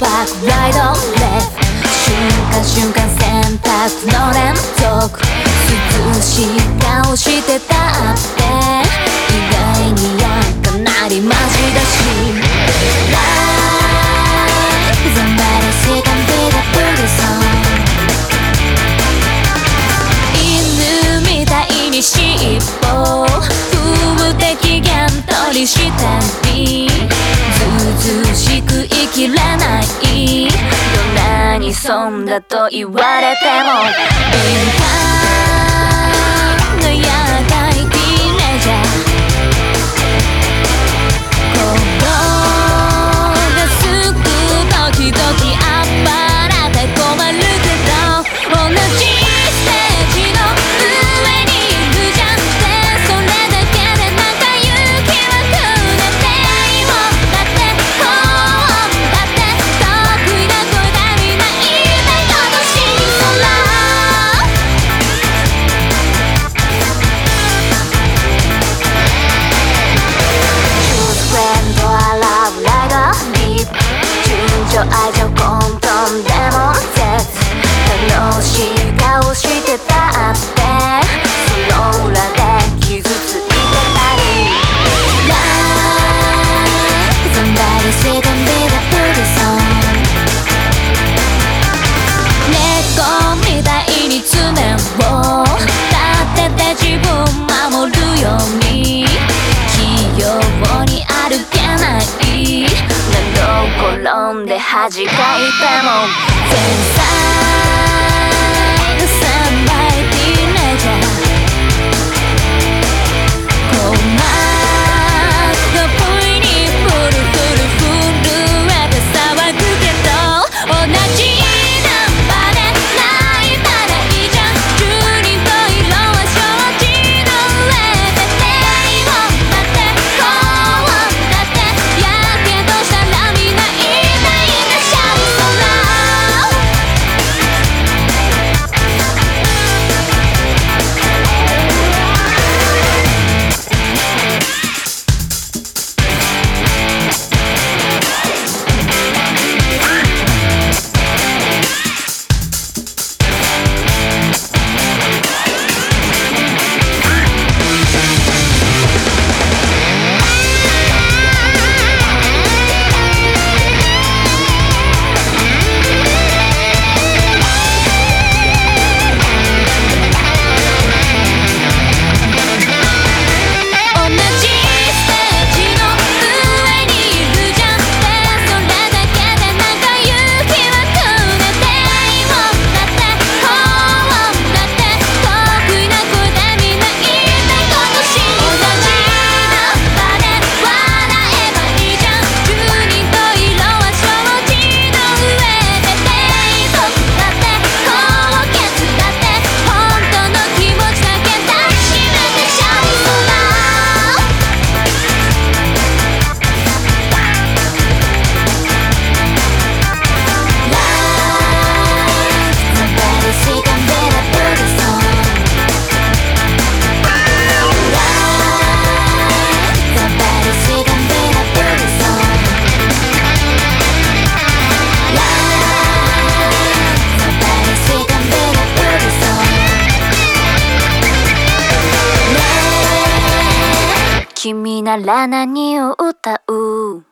バックライドレフ瞬間瞬間選択の連続涼しい顔してた。って意外にやかなりマジだし犬みた。いに尻尾踏む敵幻取りしてみ知らない。どんなに損だと言われても。転んで恥かいても。天才君なら何を歌う？